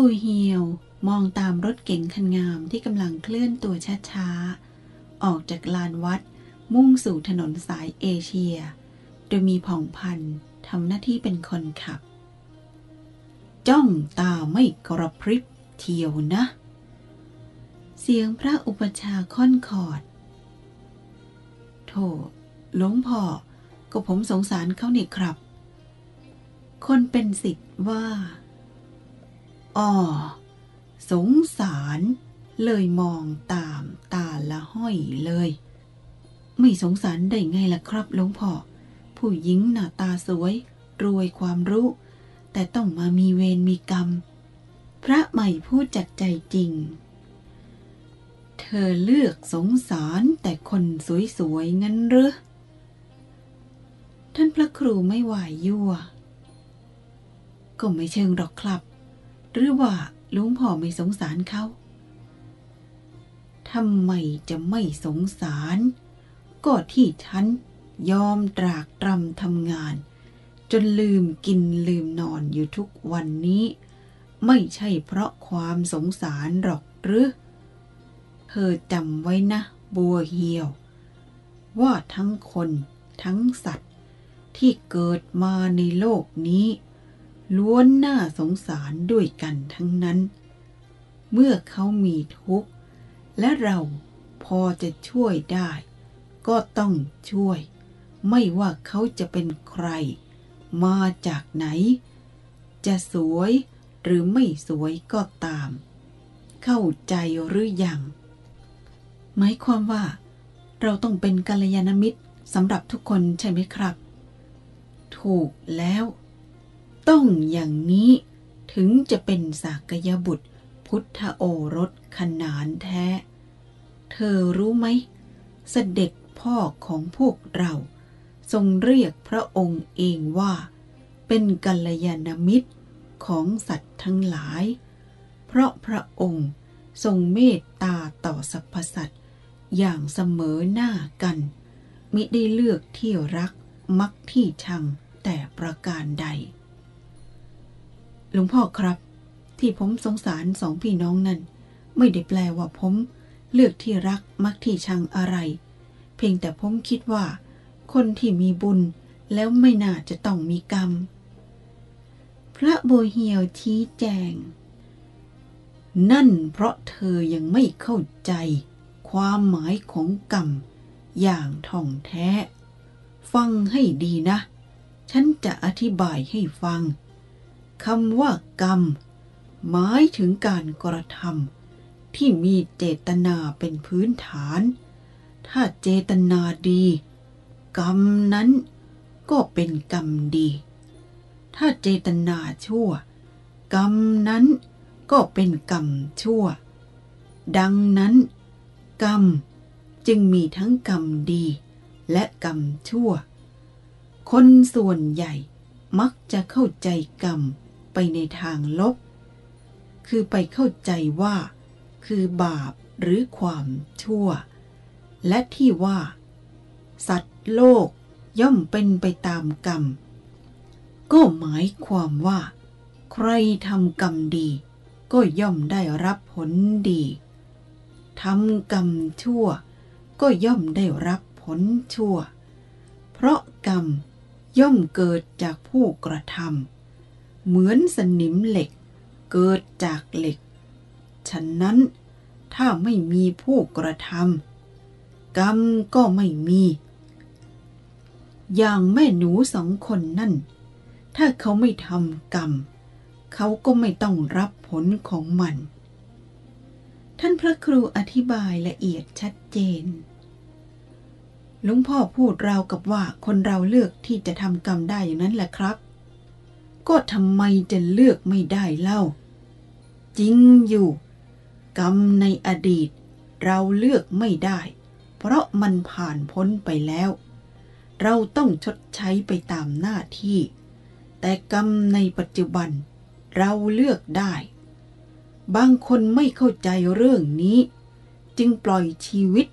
บูเฮียวมองตามรถเก๋งคันงามที่กำลังเคลื่อนตัวช้าๆ ออกจากลานวัดมุ่งสู่ถนนสายเอเชีย โดยมีผ่องพันทำหน้าที่เป็นคนขับ จ้องตาไม่กระพริบเที่ยวนะ เสียงพระอุปชาค่อนคอด โถหลวงพ่อก็ผมสงสารเขาเนี่ครับ คนเป็นสิทธิ์ว่า อ๋อสงสารเลยมองตามตาละห้อยเลย ไม่สงสารได้ไงล่ะครับหลวงพ่อ ผู้หญิงหน้าตาสวย รวยความรู้ แต่ต้องมามีเวรมีกรรม พระใหม่พูดจากใจจริง เธอเลือกสงสารแต่คนสวยๆงั้นหรือท่านพระครูไม่ไหวยั่ว ก็ไม่เชิงหรอกครับ หรือว่าลวงพ่อไม่สงสารเขาทำไมจะไม่สงสาร ก็ที่ฉันยอมตรากตรำทำงาน จนลืมกินลืมนอนอยู่ทุกวันนี้ ไม่ใช่เพราะความสงสารหรอกหรือ เธอจำไว้นะ บัวเหียว ว่าทั้งคนทั้งสัตว์ที่เกิดมาในโลกนี้ ล้วนน่าสงสารด้วยกันทั้งนั้น เมื่อเขามีทุกข์ และเราพอจะช่วยได้ ก็ต้องช่วย ไม่ว่าเขาจะเป็นใคร มาจากไหน จะสวยหรือไม่สวยก็ตาม เข้าใจหรือยัง หมายความว่า เราต้องเป็นกัลยาณมิตรสำหรับทุกคนใช่ไหมครับ ถูกแล้ว ต้องอย่างนี้ถึงจะเป็นสากยบุตรพุทธโอรสขนานแท้ เธอรู้ไหมเสด็จพ่อของพวกเรา ทรงเรียกพระองค์เองว่า เป็นกัลยาณมิตรของสัตว์ทั้งหลาย เพราะพระองค์ทรงเมตตาต่อสรรพสัตว์อย่างเสมอหน้ากัน มิได้เลือกที่รักมักที่ชังแต่ประการใด หลวงพ่อครับ ที่ผมสงสารสองพี่น้องนั้นไม่ได้แปลว่าผม เลือกที่รักมักที่ชังอะไร เพียงแต่ผมคิดว่า คนที่มีบุญแล้วไม่น่าจะต้องมีกรรม พระโบเฮียวชี้แจง นั่นเพราะเธอยังไม่เข้าใจ ความหมายของกรรม อย่างท่องแท้ ฟังให้ดีนะ ฉันจะอธิบายให้ฟัง คำว่ากรรม หมายถึงการกระทำที่มีเจตนาเป็นพื้นฐาน ถ้าเจตนาดี กรรมนั้นก็เป็นกรรมดี ถ้าเจตนาชั่ว กรรมนั้นก็เป็นกรรมชั่ว ดังนั้น กรรมจึงมีทั้งกรรมดีและกรรมชั่ว คนส่วนใหญ่มักจะเข้าใจกรรม ไปในทางลบ คือไปเข้าใจว่า คือบาปหรือความชั่ว และที่ว่า สัตว์โลกย่อมเป็นไปตามกรรม ก็หมายความว่า ใครทำกรรมดี ก็ย่อมได้รับผลดีทำกรรมชั่ว ก็ย่อมได้รับผลชั่ว เพราะกรรมย่อมเกิดจากผู้กระทำ เหมือนสนิมเหล็ก เกิดจากเหล็ก ฉะนั้นถ้าไม่มีผู้กระทำกรรมก็ไม่มี อย่างแม่หนูสองคนนั่น ถ้าเขาไม่ทำกรรม เขาก็ไม่ต้องรับผลของมัน ท่านพระครูอธิบายละเอียดชัดเจนลวงพ่อพูดราวกับว่าคนเราเลือกที่จะทำกรรมได้อย่างนั้นแหละครับ ก็ทำไมจะเลือกไม่ได้เล่า จริงอยู่ กรรมในอดีต เราเลือกไม่ได้ เพราะมันผ่านพ้นไปแล้ว เราต้องชดใช้ไปตามหน้าที่ แต่กรรมในปัจจุบัน เราเลือกได้ บางคนไม่เข้าใจเรื่องนี้ จึงปล่อยชีวิต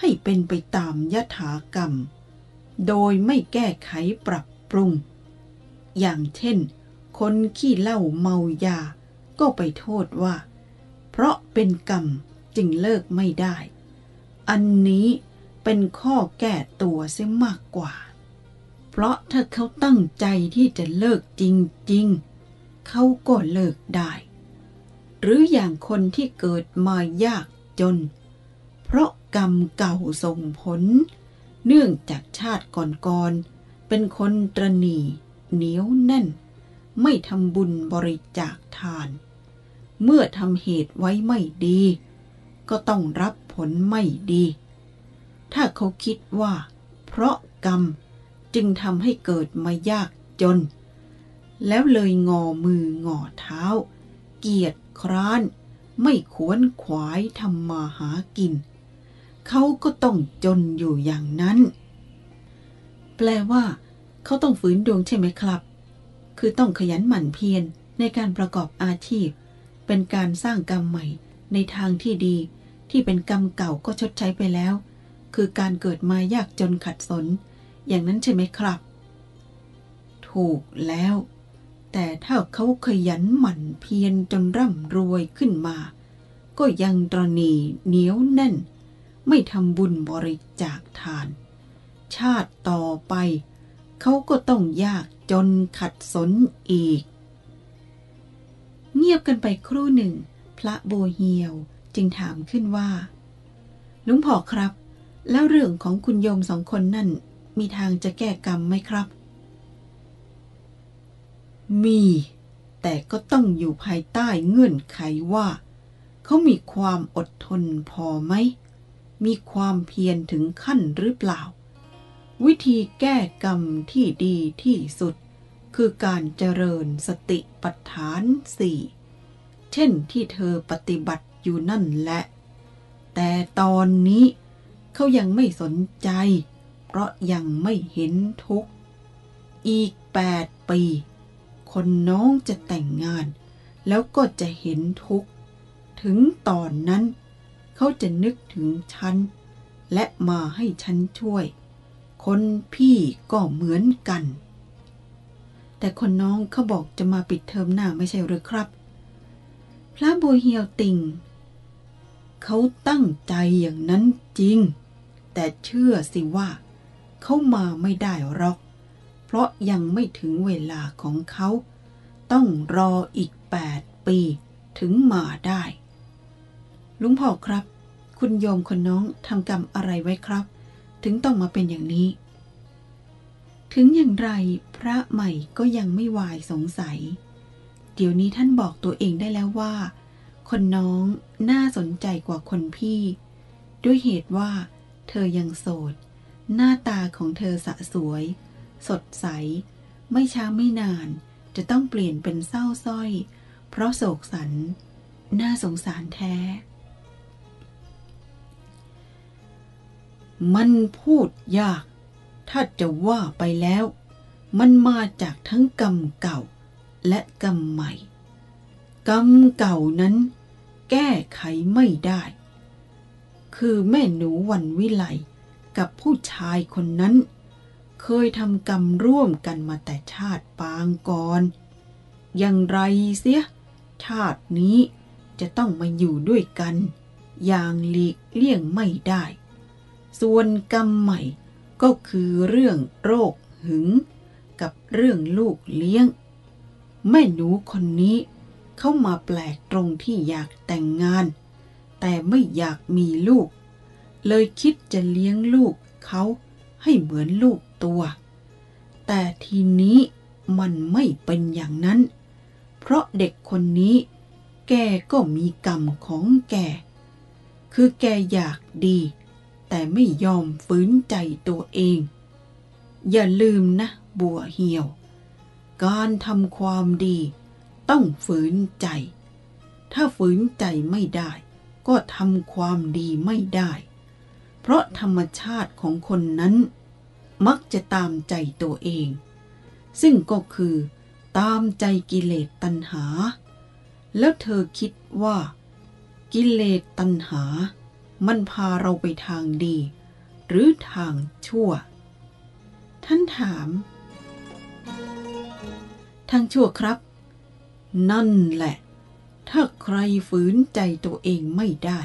ให้เป็นไปตามยถากรรม โดยไม่แก้ไขปรับปรุง อย่างเช่น คนขี้เหล้าเมายา ก็ไปโทษว่า เพราะเป็นกรรมจึงเลิกไม่ได้ อันนี้เป็นข้อแก้ตัวเสียมากกว่า เพราะถ้าเขาตั้งใจที่จะเลิกจริงๆ เขาก็เลิกได้ หรืออย่างคนที่เกิดมายากจน เพราะกรรมเก่าส่งผล เนื่องจากชาติก่อนๆ เป็นคนตรณี เหนียวแน่น ไม่ทำบุญบริจาคทาน เมื่อทำเหตุไว้ไม่ดี ก็ต้องรับผลไม่ดี ถ้าเขาคิดว่า เพราะกรรมจึงทำให้เกิดมายากจน แล้วเลยงอมืองอเท้า เกียจคร้าน ไม่ขวนขวายทำมาหากิน เขาก็ต้องจนอยู่อย่างนั้น แปลว่า เขาต้องฝืนดวงใช่ไหมครับ คือต้องขยันหมั่นเพียรในการประกอบอาชีพ เป็นการสร้างกรรมใหม่ในทางที่ดี ที่เป็นกรรมเก่าก็ชดใช้ไปแล้ว คือการเกิดมายากจนขัดสน อย่างนั้นใช่ไหมครับ ถูกแล้ว แต่ถ้าเขาขยันหมั่นเพียรจนร่ำรวยขึ้นมา ก็ยังตรณีเหนียวแน่น ไม่ทำบุญบริจาคทาน ชาติต่อไป เขาก็ต้องยากจนขัดสนอีก เงียบกันไปครู่หนึ่ง พระโบเฮียวจึงถามขึ้นว่าลุงพ่อครับ แล้วเรื่องของคุณโยมสองคนนั่น มีทางจะแก้กรรมไหมครับ มี แต่ก็ต้องอยู่ภายใต้เงื่อนไขว่า เขามีความอดทนพอไหม มีความเพียรถึงขั้นหรือเปล่า วิธีแก้กรรมที่ดีที่สุด คือการเจริญสติปัฏฐานสี่เช่นที่เธอปฏิบัติอยู่นั่นแหละ แต่ตอนนี้เขายังไม่สนใจ เพราะยังไม่เห็นทุกข์ อีกแปดปี คนน้องจะแต่งงาน แล้วก็จะเห็นทุกข์ ถึงตอนนั้น เขาจะนึกถึงฉัน และมาให้ฉันช่วย คนพี่ก็เหมือนกัน แต่คนน้องเขาบอกจะมาปิดเทอมหน้าไม่ใช่หรือครับ พระบุญเฮียวติงเขาตั้งใจอย่างนั้นจริง แต่เชื่อสิว่าเขามาไม่ได้หรอก เพราะยังไม่ถึงเวลาของเขา ต้องรออีกแปดปีถึงมาได้ ลุงพ่อครับ คุณโยมคนน้องทำกรรมอะไรไว้ครับ ถึงต้องมาเป็นอย่างนี้ ถึงอย่างไรพระใหม่ก็ยังไม่วายสงสัย เดี๋ยวนี้ท่านบอกตัวเองได้แล้วว่า คนน้องน่าสนใจกว่าคนพี่ ด้วยเหตุว่า เธอยังโสด หน้าตาของเธอสะสวย สดใส ไม่ช้าไม่นานจะต้องเปลี่ยนเป็นเศร้าส้อย เพราะโศกสัน น่าสงสารแท้ มันพูดยาก ถ้าจะว่าไปแล้ว มันมาจากทั้งกรรมเก่าและกรรมใหม่ กรรมเก่านั้น แก้ไขไม่ได้ คือแม่หนูวันวิไลกับผู้ชายคนนั้น เคยทำกรรมร่วมกันมาแต่ชาติปางก่อนอย่างไรเสีย ชาตินี้จะต้องมาอยู่ด้วยกัน อย่างหลีกเลี่ยงไม่ได้ ส่วนกรรมใหม่ก็คือเรื่องโรคหึง กับเรื่องลูกเลี้ยง แม่หนูคนนี้เข้ามาแปลกตรงที่อยากแต่งงาน แต่ไม่อยากมีลูก เลยคิดจะเลี้ยงลูกเขาให้เหมือนลูกตัว แต่ทีนี้มันไม่เป็นอย่างนั้น เพราะเด็กคนนี้แกก็มีกรรมของแก คือแกอยากดี แต่ไม่ยอมฝืนใจตัวเอง อย่าลืมนะบัวเหี่ยว การทำความดีต้องฝืนใจ ถ้าฝืนใจไม่ได้ ก็ทำความดีไม่ได้ เพราะธรรมชาติของคนนั้น มักจะตามใจตัวเอง ซึ่งก็คือตามใจกิเลสตัณหา แล้วเธอคิดว่า กิเลสตัณหา มันพาเราไปทางดี หรือทางชั่ว ท่านถาม ทางชั่วครับ นั่นแหละ ถ้าใครฝืนใจตัวเองไม่ได้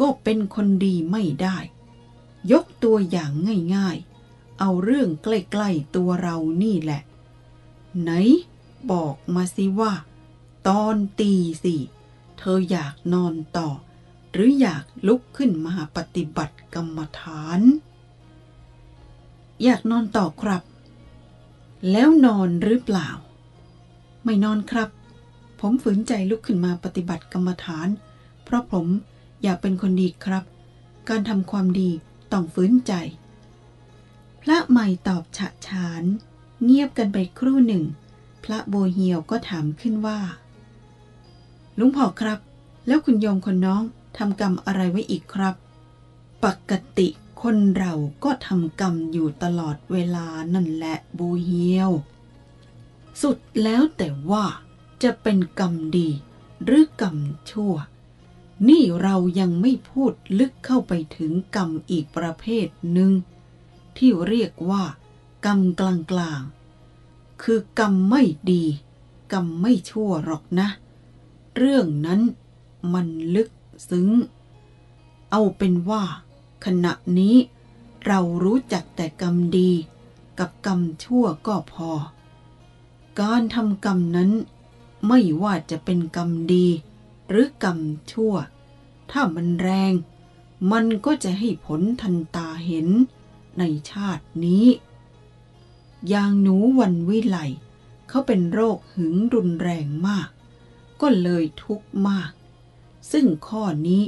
ก็เป็นคนดีไม่ได้ ยกตัวอย่างง่ายๆ เอาเรื่องใกล้ๆตัวเรานี่แหละ ไหน บอกมาสิว่า ตอนตีสี่เธออยากนอนต่อ หรืออยากลุกขึ้นมาปฏิบัติกรรมฐาน อยากนอนต่อครับ แล้วนอนหรือเปล่า ไม่นอนครับ ผมฝืนใจลุกขึ้นมาปฏิบัติกรรมฐาน เพราะผมอยากเป็นคนดีครับ การทำความดีต้องฝืนใจ พระใหม่ตอบฉะฉาน เงียบกันไปครู่หนึ่ง พระโบเฮียวก็ถามขึ้นว่า ลุงพ่อครับ แล้วคุณโยมคนน้อง ทำกรรมอะไรไว้อีกครับ ปกติคนเราก็ทำกรรมอยู่ตลอดเวลานั่นแหละโบเฮียว สุดแล้วแต่ว่าจะเป็นกรรมดีหรือกรรมชั่ว นี่เรายังไม่พูดลึกเข้าไปถึงกรรมอีกประเภทหนึ่ง ที่เรียกว่า กรรมกลางๆ คือกรรมไม่ดี กรรมไม่ชั่วหรอกนะ เรื่องนั้นมันลึก ซึ้ง เอาเป็นว่า ขณะนี้เรารู้จักแต่กรรมดีกับกรรมชั่วก็พอ การทำกรรมนั้น ไม่ว่าจะเป็นกรรมดี หรือกรรมชั่ว ถ้ามันแรง มันก็จะให้ผลทันตาเห็นในชาตินี้ อย่างหนูวันวิไลเขาเป็นโรคหึงรุนแรงมาก ก็เลยทุกข์มาก ซึ่งข้อนี้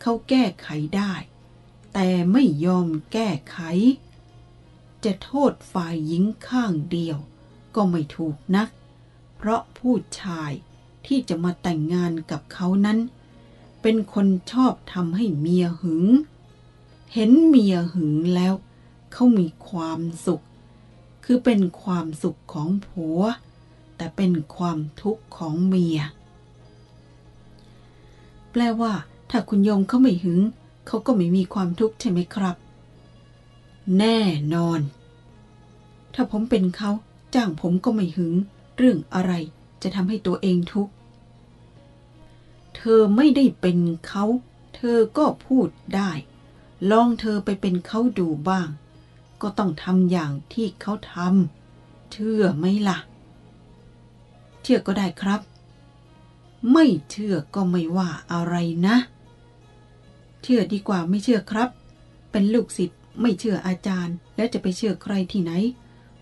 เขาแก้ไขได้ แต่ไม่ยอมแก้ไข จะโทษฝ่ายหญิงข้างเดียว ก็ไม่ถูกนัก เพราะผู้ชายที่จะมาแต่งงานกับเขานั้น เป็นคนชอบทำให้เมียหึง เห็นเมียหึงแล้วเขามีความสุข คือเป็นความสุขของผัว แต่เป็นความทุกข์ของเมีย แปลว่า ถ้าคุณยมเขาไม่หึง เขาก็ไม่มีความทุกข์ใช่ไหมครับ แน่นอน ถ้าผมเป็นเขาจ้างผมก็ไม่หึง เรื่องอะไรจะทำให้ตัวเองทุกข์ เธอไม่ได้เป็นเขา เธอก็พูดได้ ลองเธอไปเป็นเขาดูบ้าง ก็ต้องทำอย่างที่เขาทำเชื่อไหมล่ะ เชื่อก็ได้ครับ ไม่เชื่อก็ไม่ว่าอะไรนะ เชื่อดีกว่าไม่เชื่อครับ เป็นลูกศิษย์ไม่เชื่ออาจารย์ แล้วจะไปเชื่อใครที่ไหน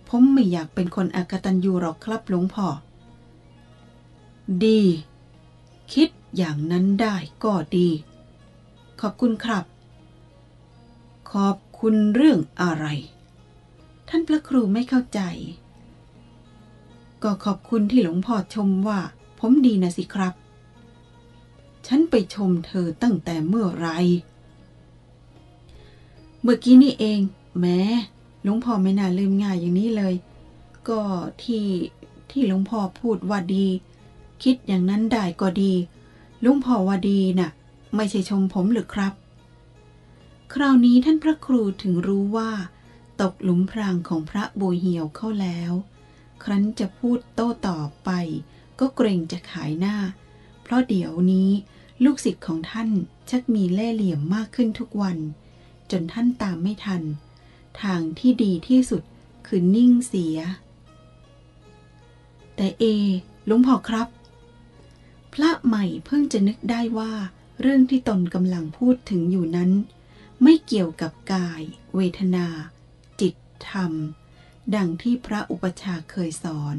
ผมไม่อยากเป็นคนอากตันยูหรอกครับหลวงพ่อ ดี คิดอย่างนั้นได้ก็ดี ขอบคุณครับ ขอบคุณเรื่องอะไร ท่านพระครูไม่เข้าใจ ก็ขอบคุณที่หลวงพ่อชมว่า ผมดีนะสิครับ ฉันไปชมเธอตั้งแต่เมื่อไร เมื่อกี้นี่เอง แม้หลวงพ่อไม่น่าลืมง่ายอย่างนี้เลย ก็ที่ที่หลวงพ่อพูดว่าดี คิดอย่างนั้นได้ก็ดีหลวงพ่อว่าดีน่ะ ไม่ใช่ชมผมหรือครับ คราวนี้ท่านพระครูถึงรู้ว่า ตกหลุมพรางของพระโบเหียวเข้าแล้ว ครั้นจะพูดโต้ตอบไป ก็เกรงจะขายหน้า เพราะเดี๋ยวนี้ลูกศิษย์ของท่านชักมีเล่เหลี่ยมมากขึ้นทุกวัน จนท่านตามไม่ทัน ทางที่ดีที่สุดคือนิ่งเสีย แต่เอหลวงพ่อครับ พระใหม่เพิ่งจะนึกได้ว่าเรื่องที่ตนกำลังพูดถึงอยู่นั้น ไม่เกี่ยวกับกาย เวทนา จิตธรรม ดังที่พระอุปชาเคยสอน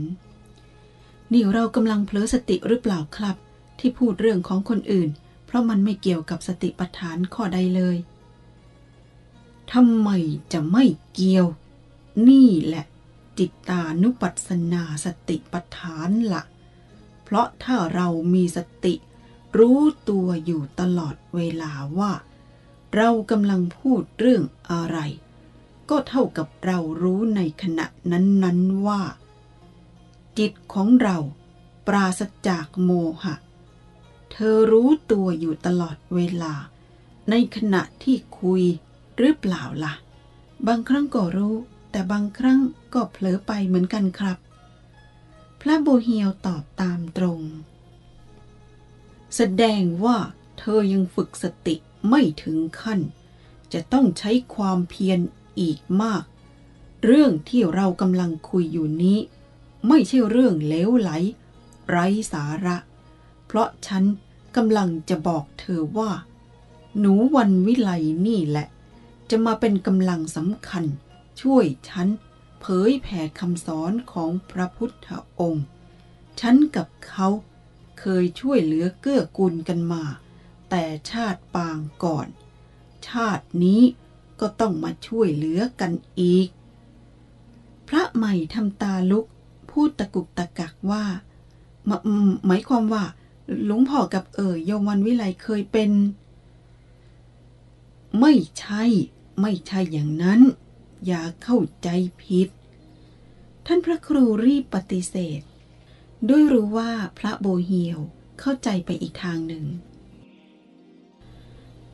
นี่เรากำลังเผลอสติหรือเปล่าครับ ที่พูดเรื่องของคนอื่น เพราะมันไม่เกี่ยวกับสติปัฏฐานข้อใดเลยทำไมจะไม่เกี่ยว นี่แหละ จิตตานุปัสสนาสติปัฏฐานละ่ะ เพราะถ้าเรามีสติ รู้ตัวอยู่ตลอดเวลาว่า เรากำลังพูดเรื่องอะไร ก็เท่ากับเรารู้ในขณะนั้นๆว่า จิตของเรา ปราศจากโมหะ เธอรู้ตัวอยู่ตลอดเวลา ในขณะที่คุยหรือเปล่าล่ะ บางครั้งก็รู้ แต่บางครั้งก็เผลอไปเหมือนกันครับ พระโบเฮียวตอบตามตรง แสดงว่าเธอยังฝึกสติไม่ถึงขั้น จะต้องใช้ความเพียรอีกมาก เรื่องที่เรากำลังคุยอยู่นี้ ไม่ใช่เรื่องเลวไหล ไร้สาระ เพราะฉันกำลังจะบอกเธอว่า หนูวันวิไลนี่แหละ จะมาเป็นกำลังสำคัญ ช่วยฉันเผยแผ่คำสอนของพระพุทธองค์ ฉันกับเขาเคยช่วยเหลือเกื้อกูลกันมา แต่ชาติปางก่อน ชาตินี้ก็ต้องมาช่วยเหลือกันอีก พระใหม่ทำตาลุก พูดตะกุกตะกักว่าหมายความว่า หลวงพ่อกับเอ๋ยโยมวันวิไลเคยเป็น ไม่ใช่ ไม่ใช่อย่างนั้น อย่าเข้าใจผิด ท่านพระครูรีบปฏิเสธ ด้วยรู้ว่าพระโบเฮียวเข้าใจไปอีกทางหนึ่ง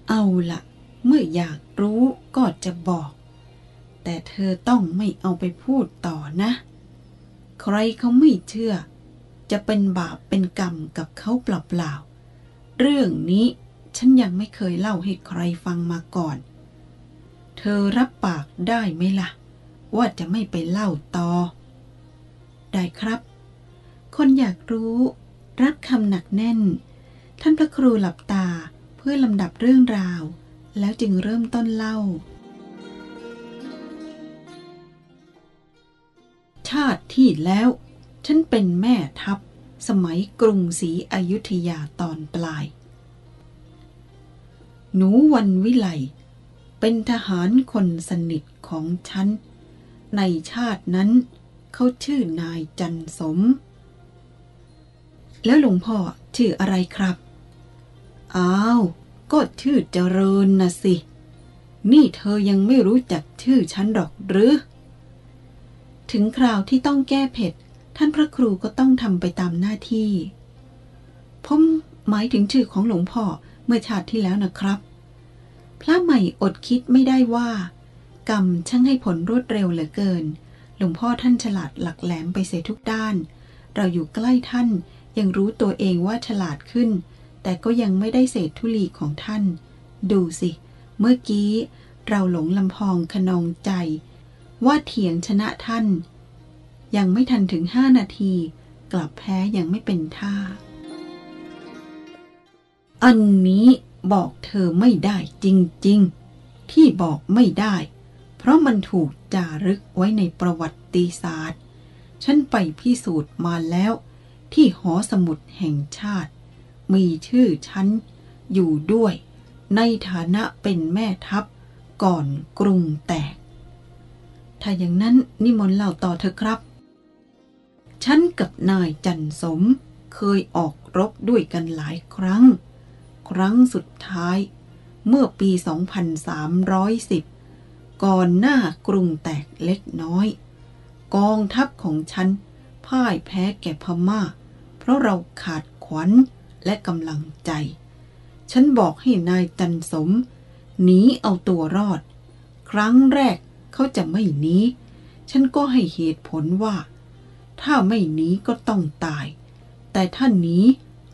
เอาละเมื่ออยากรู้ก็จะบอก แต่เธอต้องไม่เอาไปพูดต่อนะ ใครเขาไม่เชื่อ จะเป็นบาปเป็นกรรมกับเขาเปล่าๆเรื่องนี้ฉันยังไม่เคยเล่าให้ใครฟังมาก่อน เธอรับปากได้ไหมล่ะ ว่าจะไม่ไปเล่าต่อ ได้ครับ คนอยากรู้ รับคำหนักแน่น ท่านพระครูหลับตาเพื่อลำดับเรื่องราว แล้วจึงเริ่มต้นเล่า ชาติที่แล้ว ฉันเป็นแม่ทัพ สมัยกรุงศรีอยุธยาตอนปลาย หนูวันวิไลเป็นทหารคนสนิทของฉัน ในชาตินั้น เขาชื่อนายจันสม แล้วหลวงพ่อชื่ออะไรครับ อ้าว ก็ชื่อเจริญนะสิ นี่เธอยังไม่รู้จักชื่อฉันหรอกหรือ ถึงคราวที่ต้องแก้เผ็ด ท่านพระครูก็ต้องทำไปตามหน้าที่ ผมหมายถึงชื่อของหลวงพ่อเมื่อชาติที่แล้วนะครับ พระใหม่อดคิดไม่ได้ว่า กรรมช่างให้ผลรวดเร็วเหลือเกิน หลวงพ่อท่านฉลาดหลักแหลมไปเสียทุกด้าน เราอยู่ใกล้ท่านยังรู้ตัวเองว่าฉลาดขึ้น แต่ก็ยังไม่ได้เศษทุลีของท่าน ดูสิ เมื่อกี้เราหลงลำพองขนองใจ ว่าเถียงชนะท่าน ยังไม่ทันถึงห้านาที กลับแพ้ยังไม่เป็นท่า อันนี้บอกเธอไม่ได้จริง ๆ ที่บอกไม่ได้ เพราะมันถูกจารึกไว้ในประวัติศาสตร์ ฉันไปพิสูจน์มาแล้ว ที่หอสมุดแห่งชาติ มีชื่อฉันอยู่ด้วย ในฐานะเป็นแม่ทัพก่อนกรุงแตก ถ้าอย่างนั้นนิมนต์เล่าต่อเถอะครับ ฉันกับนายจันสมเคยออกรบด้วยกันหลายครั้ง ครั้งสุดท้าย เมื่อปี 2310 ก่อนหน้ากรุงแตกเล็กน้อย กองทัพของฉันพ่ายแพ้แก่พม่า เพราะเราขาดขวัญและกำลังใจ ฉันบอกให้นายจันสมหนีเอาตัวรอด ครั้งแรก เขาจะไม่หนี ฉันก็ให้เหตุผลว่า ถ้าไม่หนีก็ต้องตาย แต่ถ้าหนี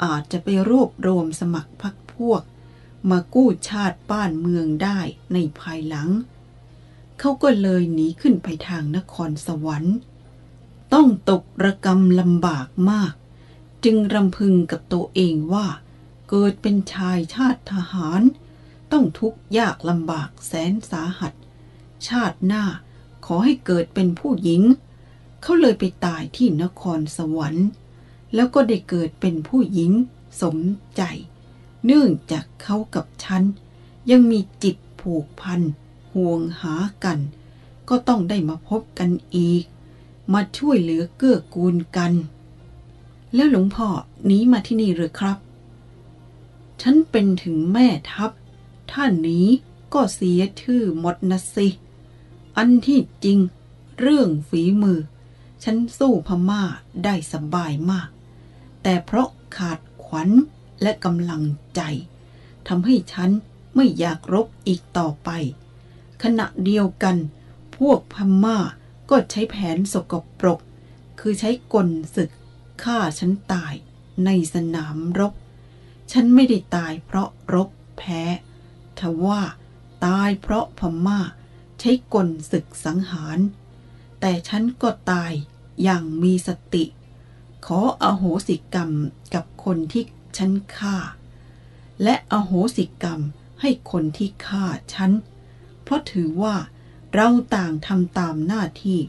อาจจะไปรวบรวมสมัครพรรคพวก มากู้ชาติบ้านเมืองได้ในภายหลัง เขาก็เลยหนีขึ้นไปทางนครสวรรค์ ต้องตกระกรรมลำบากมาก จึงรำพึงกับตัวเองว่า เกิดเป็นชายชาติทหาร ต้องทุกข์ยากลำบากแสนสาหัส ชาติหน้า ขอให้เกิดเป็นผู้หญิง เขาเลยไปตายที่นครสวรรค์ แล้วก็ได้เกิดเป็นผู้หญิงสมใจ เนื่องจากเขากับฉัน ยังมีจิตผูกพันห่วงหากัน ก็ต้องได้มาพบกันอีก มาช่วยเหลือเกื้อกูลกัน แล้วหลวงพ่อหนีมาที่นี่หรือครับ ฉันเป็นถึงแม่ทัพถ้าหนีก็เสียชื่อหมดนะสิ อันที่จริง เรื่องฝีมือ ฉันสู้พม่าได้สบายมาก แต่เพราะขาดขวัญและกำลังใจทำให้ฉันไม่อยากรบอีกต่อไป ขณะเดียวกัน พวกพม่าก็ใช้แผนสกปรก คือใช้กลศึกฆ่าฉันตายในสนามรบ ฉันไม่ได้ตายเพราะรบแพ้ทว่าตายเพราะพม่า ใช้กลศึกสังหาร แต่ฉันก็ตายอย่างมีสติ ขออโหสิกรรมกับคนที่ฉันฆ่า และอโหสิกรรมให้คนที่ฆ่าฉัน เพราะถือว่าเราต่างทำตามหน้าที่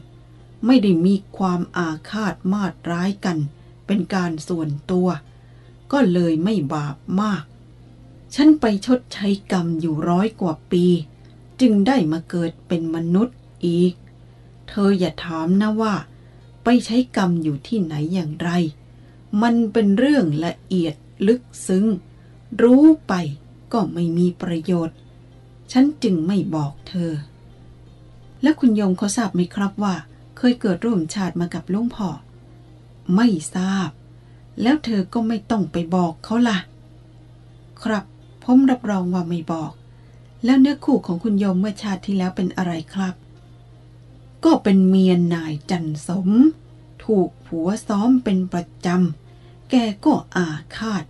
ไม่ได้มีความอาฆาตมาดร้ายกัน เป็นการส่วนตัว ก็เลยไม่บาปมาก ฉันไปชดใช้กรรมอยู่ร้อยกว่าปี จึงได้มาเกิดเป็นมนุษย์อีก เธออย่าถามนะว่า ไปใช้กรรมอยู่ที่ไหนอย่างไร มันเป็นเรื่องละเอียดลึกซึ้ง รู้ไปก็ไม่มีประโยชน์ ฉันจึงไม่บอกเธอ และคุณยมเขาทราบไหมครับว่า เคยเกิดร่วมชาติมากับลุงพ่อ ไม่ทราบ แล้วเธอก็ไม่ต้องไปบอกเขาล่ะ ครับผมรับรองว่าไม่บอก แล้วเนื้อคู่ของคุณโยมเมื่อชาติที่แล้วเป็นอะไรครับ ก็เป็นเมียนายจันสม ถูกผัวซ้อมเป็นประจำ แกก็อาฆาต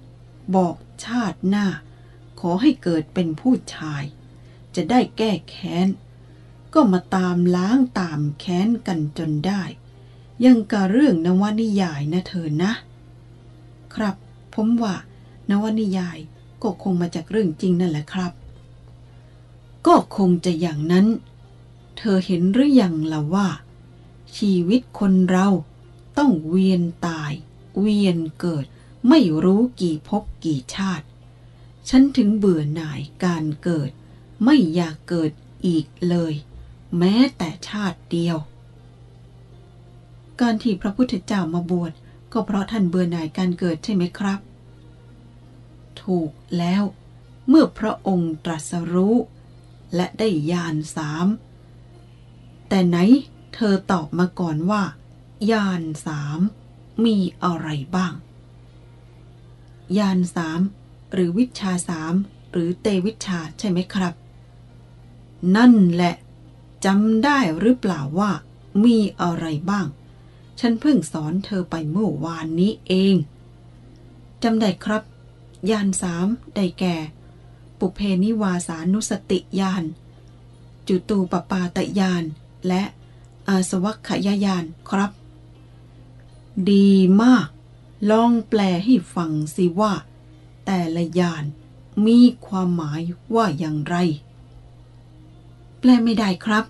บอกชาติหน้า ขอให้เกิดเป็นผู้ชาย จะได้แก้แค้น ก็มาตามล้างตามแค้นกันจนได้ ยังกะเรื่องนวนิยายนะเธอนะ ครับ ผมว่านวนิยายก็คงมาจากเรื่องจริงนั่นแหละครับ ก็คงจะอย่างนั้น เธอเห็นหรือยังล่ะว่า ชีวิตคนเราต้องเวียนตาย เวียนเกิด ไม่รู้กี่ภพกี่ชาติ ฉันถึงเบื่อหน่ายการเกิด ไม่อยากเกิดอีกเลย แม้แต่ชาติเดียว การที่พระพุทธเจ้ามาบวชก็เพราะท่านเบื่อหน่ายการเกิดใช่ไหมครับ ถูกแล้ว เมื่อพระองค์ตรัสรู้ และได้ญาณสาม แต่ไหนเธอตอบมาก่อนว่าญาณสามมีอะไรบ้างญาณสามหรือวิชาสามหรือเตวิชาใช่ไหมครับ นั่นแหละจำได้หรือเปล่าว่า มีอะไรบ้าง ฉันเพิ่งสอนเธอไปเมื่อวานนี้เองจำได้ครับ ยานสามได้แก่ ปุเพนิวาสานุสติยานจุตูปปาตยานและอาสวัคขยายานครับ ดีมาก ลองแปลให้ฟังสิว่า แต่ละยานมีความหมายว่าอย่างไร แปลไม่ได้ครับ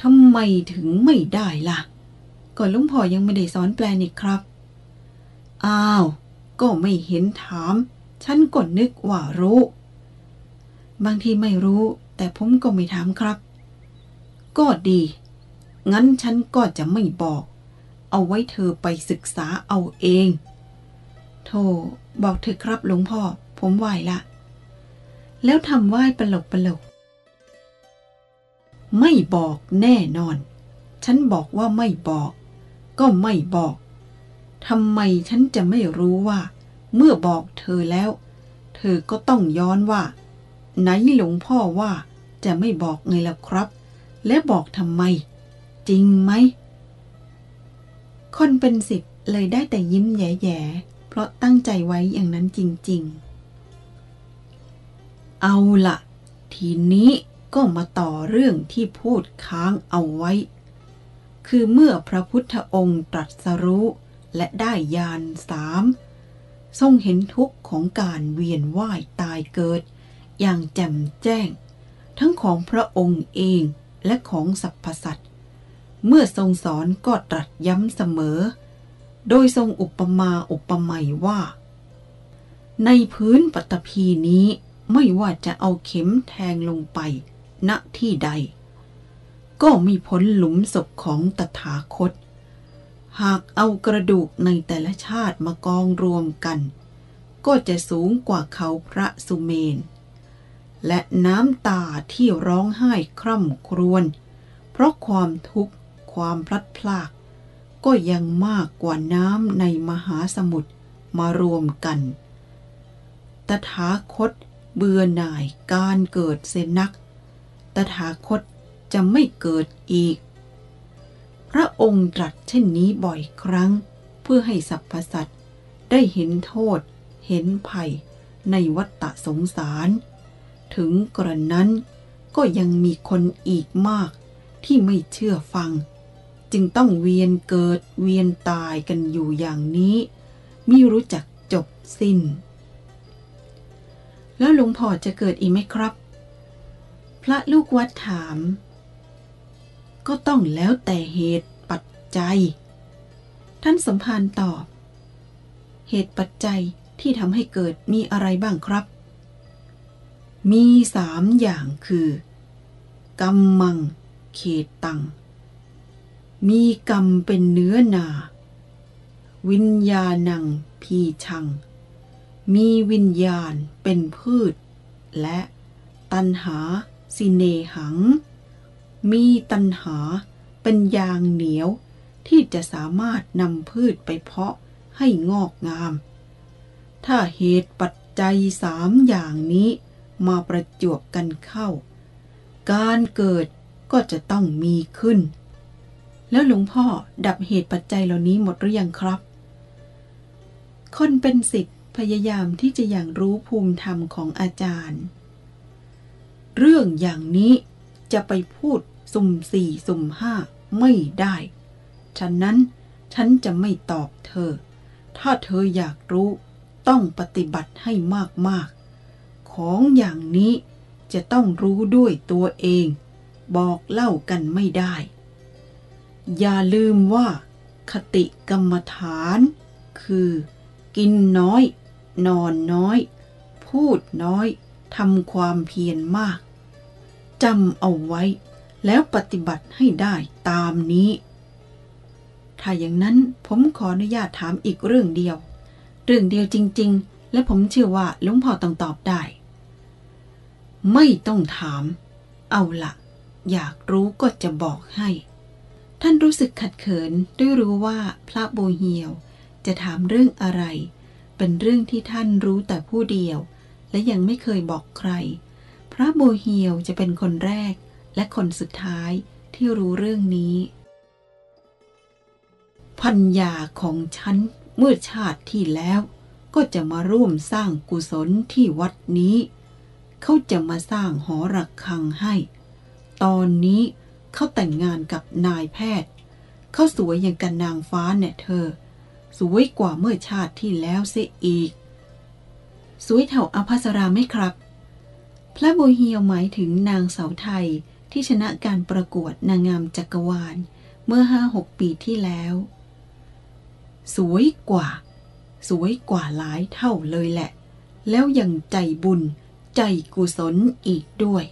ทำไมถึงไม่ได้ล่ะ ก่อนลุงพ่อยังไม่ได้สอนแปลนี่ครับ อ้าว ก็ไม่เห็นถาม ฉันก็นึกว่ารู้ บางทีไม่รู้ แต่ผมก็ไม่ถามครับ ก็ดี งั้นฉันก็จะไม่บอก เอาไว้เธอไปศึกษาเอาเอง โธ่บอกเธอครับหลวงพ่อ ผมไหวละ แล้วทำไหว้ปลกปลกไม่บอกแน่นอน ฉันบอกว่าไม่บอก ก็ไม่บอก ทำไมฉันจะไม่รู้ว่า เมื่อบอกเธอแล้ว เธอก็ต้องย้อนว่า ไหนหลวงพ่อว่าจะไม่บอกไงล่ะครับ และบอกทำไม จริงไหม คนเป็นสิบเลยได้แต่ยิ้มแย่ๆ เพราะตั้งใจไว้อย่างนั้นจริงๆ เอาละทีนี้ก็มาต่อเรื่องที่พูดค้างเอาไว้ คือเมื่อพระพุทธองค์ตรัสรู้และได้ญาณสาม ทรงเห็นทุกข์ของการเวียนว่ายตายเกิด อย่างแจ่มแจ้ง ทั้งของพระองค์เองและของสรรพสัตว์ เมื่อทรงสอนก็ตรัสย้ำเสมอ โดยทรงอุปมาอุปไมยว่า ในพื้นปฐพีนี้ไม่ว่าจะเอาเข็มแทงลงไป ณที่ใด ก็มีผลหลุมศพของตถาคต หากเอากระดูกในแต่ละชาติมากองรวมกัน ก็จะสูงกว่าเขาพระสุเมน และน้ำตาที่ร้องไห้คร่ำครวญเพราะความทุกข์ความพลัดพราก ก็ยังมากกว่าน้ำในมหาสมุทรมารวมกัน ตถาคตเบื่อหน่ายการเกิดเสนนัก ตถาคตจะไม่เกิดอีก พระองค์ตรัสเช่นนี้บ่อยครั้ง เพื่อให้สรรพสัตว์ได้เห็นโทษ เห็นภัย ในวัฏสงสาร ถึงกระนั้นก็ยังมีคนอีกมากที่ไม่เชื่อฟัง จึงต้องเวียนเกิดเวียนตายกันอยู่อย่างนี้ไม่รู้จักจบสิ้น แล้วหลวงพ่อจะเกิดอีกไหมครับ พระลูกวัดถาม ก็ต้องแล้วแต่เหตุปัจจัย ท่านสมภารตอบ เหตุปัจจัยที่ทำให้เกิดมีอะไรบ้างครับ มีสามอย่างคือ กรรมมัง เขตตัง มีกรรมเป็นเนื้อนา วิญญาณัง พีชัง มีวิญญาณเป็นพืช และตันหา สิเนหัง มีตันหาเป็นยางเหนียวที่จะสามารถนำพืชไปเพาะให้งอกงาม ถ้าเหตุปัจจัยสามอย่างนี้มาประจวบกันเข้า การเกิดก็จะต้องมีขึ้น แล้วหลวงพ่อดับเหตุปัจจัยเหล่านี้หมดหรือยังครับ คนเป็นสิทธิ์พยายามที่จะอย่างรู้ภูมิธรรมของอาจารย์ เรื่องอย่างนี้จะไปพูด สุ่มสี่สุ่มห้าไม่ได้ ฉะนั้นฉันจะไม่ตอบเธอ ถ้าเธออยากรู้ต้องปฏิบัติให้มากๆ ของอย่างนี้จะต้องรู้ด้วยตัวเอง บอกเล่ากันไม่ได้ อย่าลืมว่า คติกรรมฐาน คือ กินน้อย นอนน้อย พูดน้อยทำความเพียรมากจำเอาไว้ แล้วปฏิบัติให้ได้ตามนี้ ถ้าอย่างนั้นผมขออนุญาตถามอีกเรื่องเดียว เรื่องเดียวจริง ๆ และผมเชื่อว่าลวงพ่อต้องตอบได้ ไม่ต้องถาม เอาละอยากรู้ก็จะบอกให้ ท่านรู้สึกขัดเขินด้วยรู้ว่าพระโบเฮียวจะถามเรื่องอะไร เป็นเรื่องที่ท่านรู้แต่ผู้เดียว และยังไม่เคยบอกใคร พระโบเฮียวจะเป็นคนแรก และคนสุดท้ายที่รู้เรื่องนี้ พัญญาของฉันเมื่อชาติที่แล้วก็จะมาร่วมสร้างกุศลที่วัดนี้ เขาจะมาสร้างหอระฆังให้ ตอนนี้เขาแต่งงานกับนายแพทย์ เขาสวยอย่างกันนางฟ้าเนี่ยเธอ สวยกว่าเมื่อชาติที่แล้วเสียอีก สวยเท่าอภัสราไหมครับ พระโบเฮียวหมายถึงนางเสาไทย ที่ชนะการประกวดนางงามจักรวาล เมื่อห้าหกปีที่แล้ว สวยกว่า สวยกว่าหลายเท่าเลยแหละ แล้วยังใจบุญ ใจกุศลอีกด้วย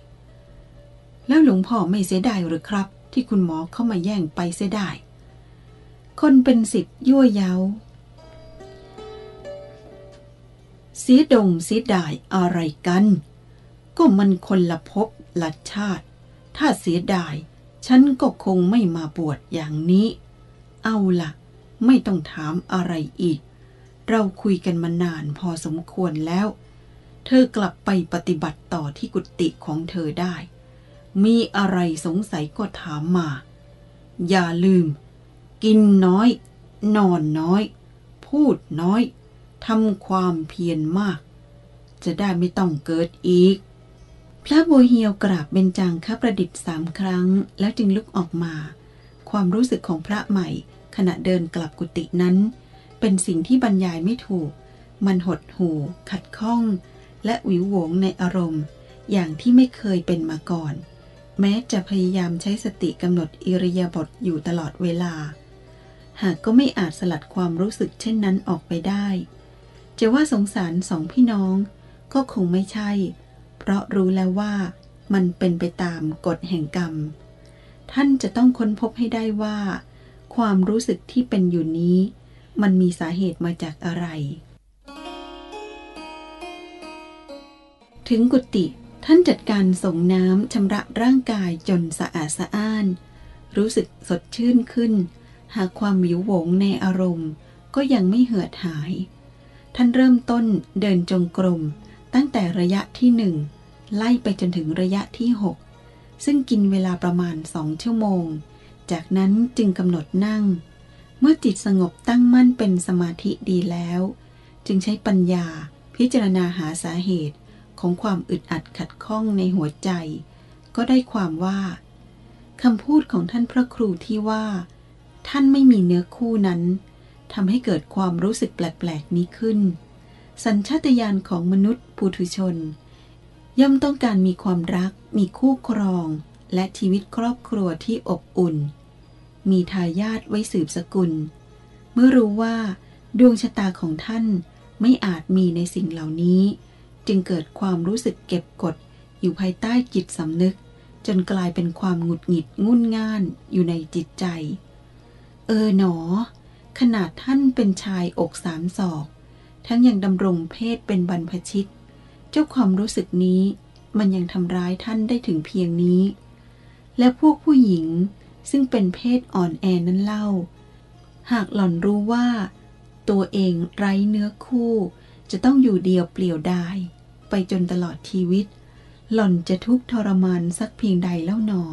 แล้วหลวงพ่อไม่เสียดายหรือครับ ที่คุณหมอเข้ามาแย่งไปเสียได้คนเป็นสิทธิ์ยั่วเยาเสียดงเสียดายอะไรกัน ก็มันคนละภพละชาติ ถ้าเสียดาย ฉันก็คงไม่มาบวชอย่างนี้ เอาละไม่ต้องถามอะไรอีก เราคุยกันมานานพอสมควรแล้ว เธอกลับไปปฏิบัติต่อที่กุฏิของเธอได้ มีอะไรสงสัยก็ถามมา อย่าลืม กินน้อย นอนน้อย พูดน้อยทำความเพียรมาก จะได้ไม่ต้องเกิดอีก พระบัวเฮียวกราบเบญจังคประดิษฐ์สามครั้ง แล้วจึงลุกออกมา ความรู้สึกของพระใหม่ ขณะเดินกลับกุฏินั้น เป็นสิ่งที่บรรยายไม่ถูก มันหดหู่ ขัดข้อง และหวิวโหวงในอารมณ์ อย่างที่ไม่เคยเป็นมาก่อน แม้จะพยายามใช้สติกำหนดอิริยาบถอยู่ตลอดเวลา หากก็ไม่อาจสลัดความรู้สึกเช่นนั้นออกไปได้ จะว่าสงสารสองพี่น้องก็คงไม่ใช่เพราะรู้แล้วว่ามันเป็นไปตามกฎแห่งกรรม ท่านจะต้องค้นพบให้ได้ว่า ความรู้สึกที่เป็นอยู่นี้ มันมีสาเหตุมาจากอะไร ถึงกุฏิท่านจัดการส่งน้ำชำระร่างกายจนสะอาดสะอ้าน รู้สึกสดชื่นขึ้น หากความวิวโหวงในอารมณ์ ก็ยังไม่เหือดหาย ท่านเริ่มต้นเดินจงกรม ตั้งแต่ระยะที่หนึ่งไล่ไปจนถึงระยะที่หกซึ่งกินเวลาประมาณสองชั่วโมง จากนั้นจึงกำหนดนั่ง เมื่อจิตสงบตั้งมั่นเป็นสมาธิดีแล้วจจึงใช้ปัญญาพิจารณาหาสาเหตุของความอึดอัดขัดข้องในหัวใจ ก็ได้ความว่าคำพูดของท่านพระครูที่ว่า ท่านไม่มีเนื้อคู่นั้นทำให้เกิดความรู้สึกแปลก ๆ นี้ขึ้น สัญชาตญาณของมนุษย์ ปุถุชน ย่อมต้องการมีความรัก มีคู่ครอง และชีวิตครอบครัวที่อบอุ่น มีทายาทไว้สืบสกุล เมื่อรู้ว่า ดวงชะตาของท่านไม่อาจมีในสิ่งเหล่านี้ จึงเกิดความรู้สึกเก็บกดอยู่ภายใต้จิตสำนึก จนกลายเป็นความหงุดหงิดงุ่นง่านอยู่ในจิตใจ เออหนอ ขนาดท่านเป็นชายอกสามศอก ทั้งยังดำรงเพศเป็นบรรพชิต เจ้าความรู้สึกนี้มันยังทำร้ายท่านได้ถึงเพียงนี้ และพวกผู้หญิงซึ่งเป็นเพศอ่อนแอนั้นเล่า หากหล่อนรู้ว่า ตัวเองไร้เนื้อคู่ จะต้องอยู่เดียวเปลี่ยวดาย ไปจนตลอดชีวิต หล่อนจะทุกข์ทรมานสักเพียงใดเล่าหนอ